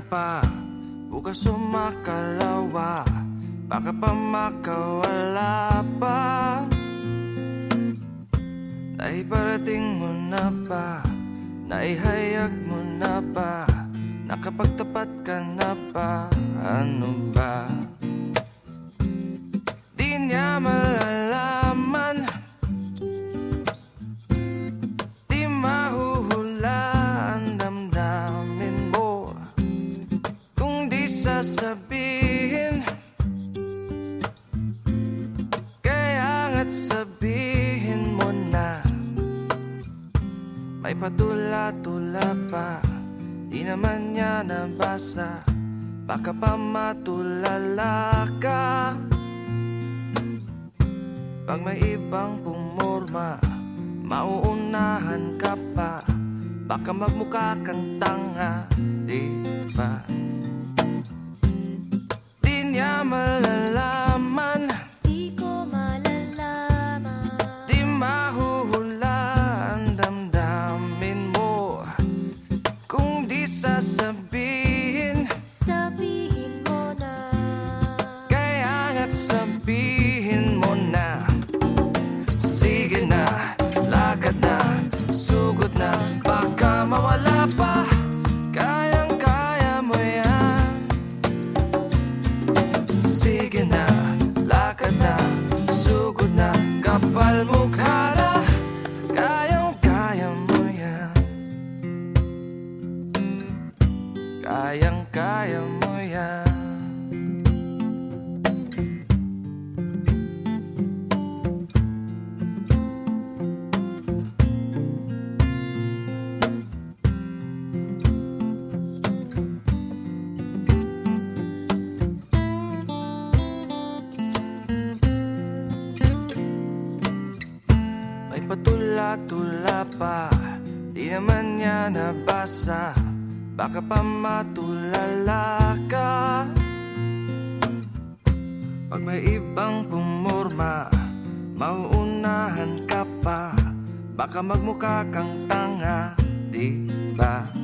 pa. Bukas o makalawa Baka pa makawala pa. Naiparating mo na ba? Naihayag mo na ba? Nakapagtapat ka na ba? Ano ba Nga't sabihin mo na May patula-tula pa. Di naman niya nabasa. Baka pa matulala ka. Pag may ibang pumorma Mauunahan ka pa. Baka magmukha kang tanga Di ba? Kayang-kaya mo yan May patula-tula pa Di naman niya nabasa Baka pa matulala ka Pag may ibang pumorma Mauunahan ka pa Baka magmukha kang tanga Di ba?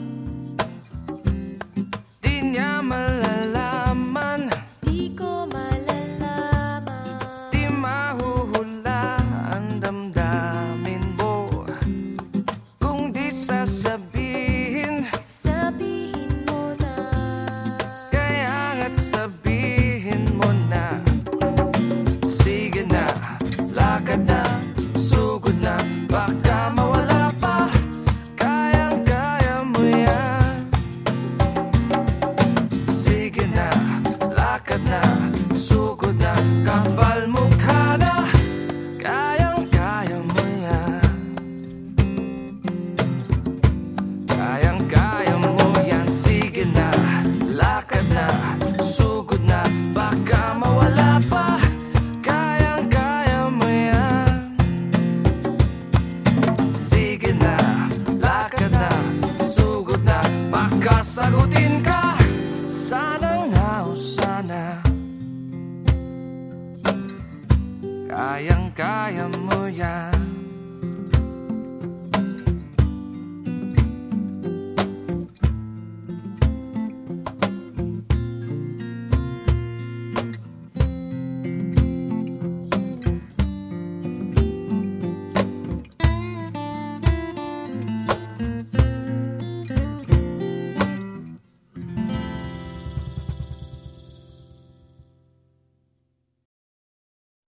Kayang-kayamu ya.